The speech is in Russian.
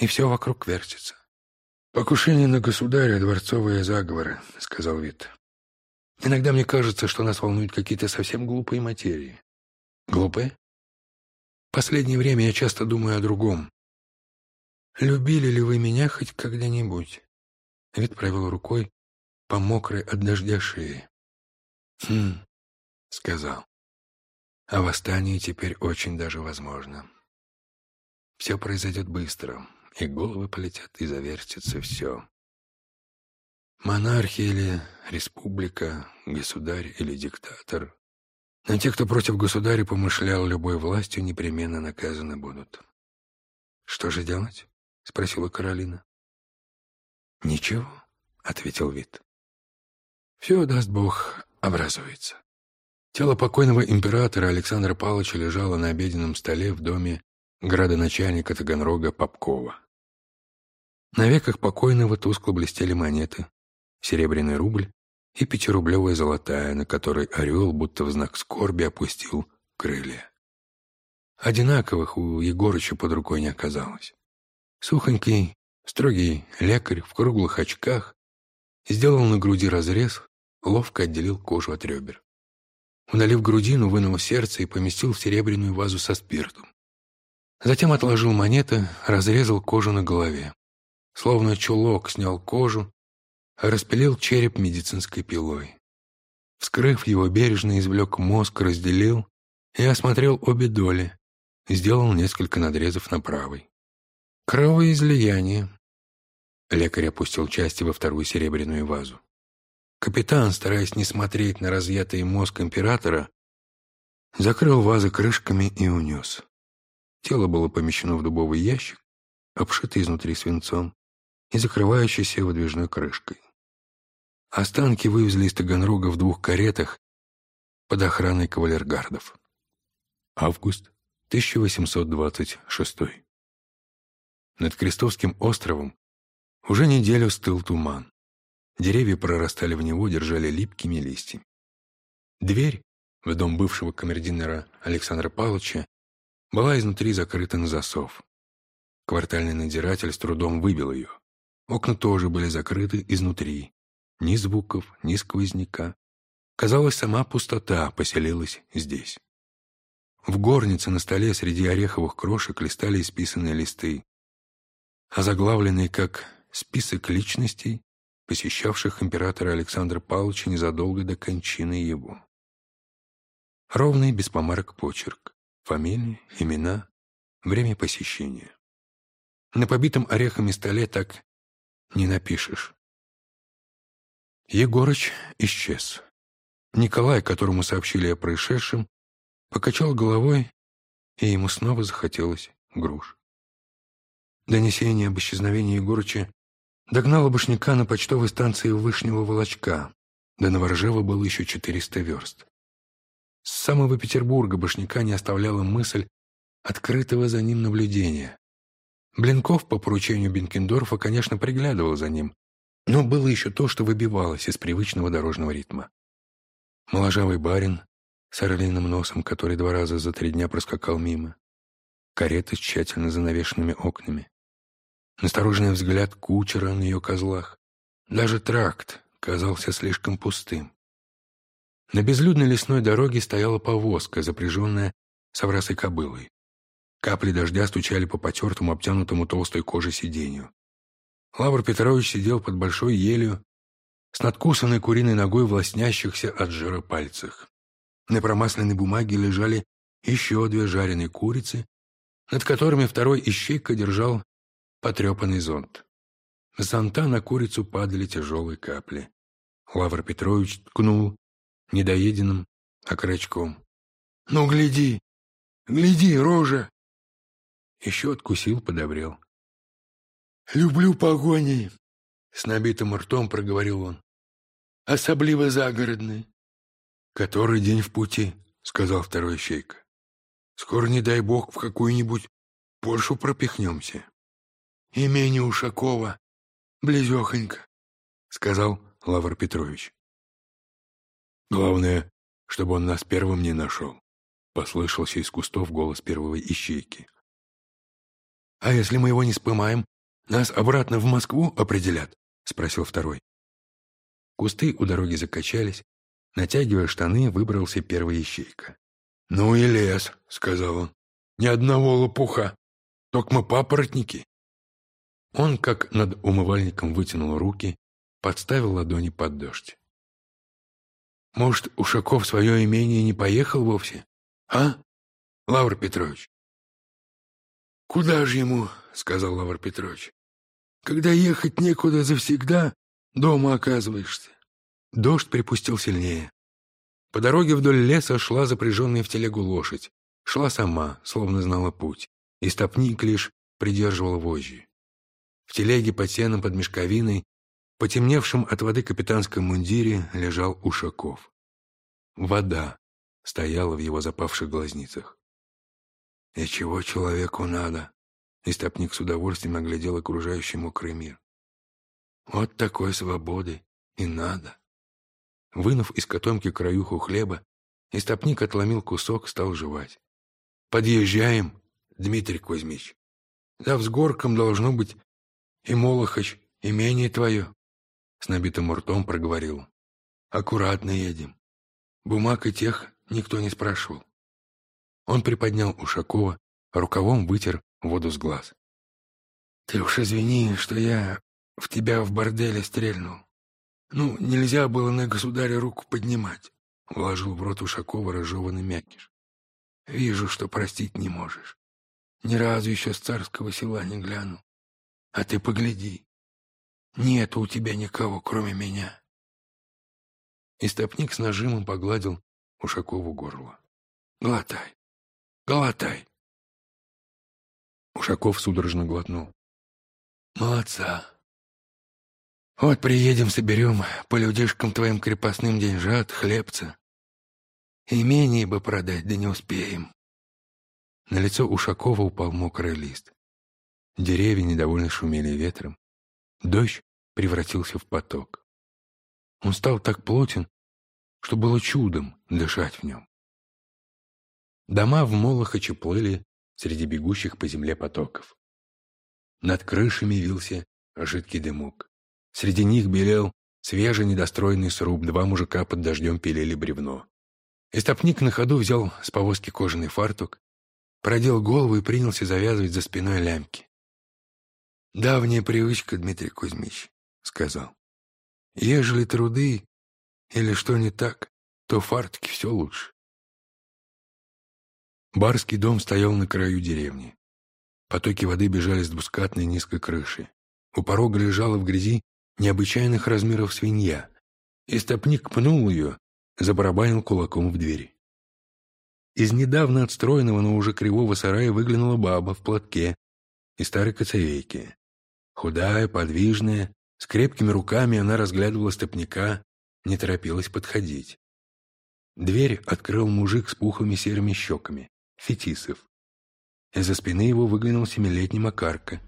и все вокруг вертится. «Покушение на государя, дворцовые заговоры», — сказал Вит. «Иногда мне кажется, что нас волнуют какие-то совсем глупые материи». «Глупые?» «Последнее время я часто думаю о другом. Любили ли вы меня хоть когда-нибудь?» Вит провел рукой по мокрой от дождя шее. «Хм», — сказал. «А восстание теперь очень даже возможно. Все произойдет быстро, и головы полетят, и завертится все. Монархия или республика, государь или диктатор. Но те, кто против государя помышлял любой властью, непременно наказаны будут. «Что же делать?» — спросила Каролина. «Ничего», — ответил Вит. «Все, даст Бог, образуется». Тело покойного императора Александра Павловича лежало на обеденном столе в доме градоначальника Таганрога Попкова. На веках покойного тускло блестели монеты, серебряный рубль и пятирублевая золотая, на которой орел, будто в знак скорби, опустил крылья. Одинаковых у Егорыча под рукой не оказалось. Сухонький, строгий лекарь в круглых очках сделал на груди разрез, ловко отделил кожу от ребер. Удалив грудину, вынул сердце и поместил в серебряную вазу со спиртом. Затем отложил монеты, разрезал кожу на голове. Словно чулок снял кожу, распилил череп медицинской пилой. Вскрыв его, бережно извлек мозг, разделил и осмотрел обе доли. Сделал несколько надрезов на правой. Кровоизлияние. Лекарь опустил части во вторую серебряную вазу. Капитан, стараясь не смотреть на разъятый мозг императора, закрыл вазы крышками и унес. Тело было помещено в дубовый ящик, обшитый изнутри свинцом и закрывающийся выдвижной крышкой. Останки вывезли из Таганрога в двух каретах под охраной кавалергардов. Август 1826. Над Крестовским островом уже неделю стыл туман. Деревья прорастали в него, держали липкими листьями. Дверь в дом бывшего камердинера Александра Павловича была изнутри закрыта на засов. Квартальный надзиратель с трудом выбил ее. Окна тоже были закрыты изнутри. Ни звуков, ни сквозняка. Казалось, сама пустота поселилась здесь. В горнице на столе среди ореховых крошек листали исписанные листы, озаглавленные как «Список личностей, посещавших императора Александра Павловича незадолго до кончины его». Ровный, без помарок почерк, фамилии, имена, время посещения. На побитом орехами столе так не напишешь. Егорыч исчез. Николай, которому сообщили о происшедшем, покачал головой, и ему снова захотелось груш. Донесение об исчезновении Егорыча догнало Башняка на почтовой станции Вышнего Волочка. До Новоржева было еще 400 верст. С самого Петербурга Башняка не оставляла мысль открытого за ним наблюдения. Блинков по поручению Бенкендорфа, конечно, приглядывал за ним, но было еще то, что выбивалось из привычного дорожного ритма. Моложавый барин с орлиным носом, который два раза за три дня проскакал мимо, кареты с тщательно занавешенными окнами, настороженный взгляд кучера на ее козлах, даже тракт казался слишком пустым. На безлюдной лесной дороге стояла повозка, запряженная соврасой кобылой. Капли дождя стучали по потертому, обтянутому толстой кожей сиденью. Лавр Петрович сидел под большой елью с надкусанной куриной ногой в лоснящихся от жира пальцах. На промасленной бумаге лежали еще две жареные курицы, над которыми второй ищейка держал потрепанный зонт. С зонта на курицу падали тяжелые капли. Лавр Петрович ткнул недоеденным окорочком. «Ну, гляди! Гляди, рожа!» Еще откусил, подобрел. «Люблю погони!» — с набитым ртом проговорил он. «Особливо загородные». «Который день в пути?» — сказал второй щейка. «Скоро, не дай бог, в какую-нибудь Польшу пропихнемся». «Имение Ушакова, близехонько», — сказал Лавр Петрович. «Главное, чтобы он нас первым не нашел», — послышался из кустов голос первого ищейки. «А если мы его не спымаем, нас обратно в Москву определят?» — спросил второй. Кусты у дороги закачались. Натягивая штаны, выбрался первый ищейка. «Ну и лес», — сказал он. «Ни одного лопуха. Только мы папоротники». Он, как над умывальником, вытянул руки, подставил ладони под дождь. «Может, Ушаков свое имение не поехал вовсе? А, Лавр Петрович?» «Куда же ему?» — сказал Лавр Петрович. «Когда ехать некуда завсегда, дома оказываешься». Дождь припустил сильнее. По дороге вдоль леса шла запряженная в телегу лошадь. Шла сама, словно знала путь, и стопник лишь придерживал вожжи. В телеге под сеном под мешковиной, потемневшем от воды капитанском мундире, лежал Ушаков. Вода стояла в его запавших глазницах. «И чего человеку надо?» И стопник с удовольствием оглядел окружающий мокрый мир. «Вот такой свободы и надо». Вынув из котомки краюху хлеба, истопник отломил кусок, стал жевать. «Подъезжаем, Дмитрий Кузьмич. За взгорком должно быть и Молохач, имение твое», — с набитым ртом проговорил. «Аккуратно едем. Бумаг и тех никто не спрашивал». Он приподнял Ушакова, рукавом вытер воду с глаз. «Ты уж извини, что я в тебя в борделе стрельнул. Ну, нельзя было на государя руку поднимать», — вложил в рот Ушакова разжеванный мякиш. «Вижу, что простить не можешь. Ни разу еще с царского села не глянул. А ты погляди. Нет у тебя никого, кроме меня». Истопник с нажимом погладил Ушакову горло. «Глотай, глотай». Ушаков судорожно глотнул. «Молодца. Вот приедем, соберем по людишкам твоим крепостным деньжат, хлебца. Имение бы продать, да не успеем». На лицо Ушакова упал мокрый лист. Деревья недовольно шумели ветром. Дождь превратился в поток. Он стал так плотен, что было чудом дышать в нем. Дома в Молохаче плыли среди бегущих по земле потоков. Над крышами вился жидкий дымок. Среди них белел свежий недостроенный сруб, два мужика под дождем пилили бревно. Истопник на ходу взял с повозки кожаный фартук, продел голову и принялся завязывать за спиной лямки. «Давняя привычка, Дмитрий Кузьмич», — сказал. «Ежели труды или что не так, то фартуки все лучше. Барский дом стоял на краю деревни. Потоки воды бежали с двускатной низкой крыши. У порога лежала в грязи необычайных размеров свинья. Истопник пнул ее, забарабанил кулаком в дверь. Из недавно отстроенного, но уже кривого сарая выглянула баба в платке и старой коцовейке. Худая, подвижная, с крепкими руками она разглядывала стопника, не торопилась подходить. Дверь открыл мужик с пухлыми серыми щеками. Фетисов. Из-за спины его выглянул семилетний Макарка.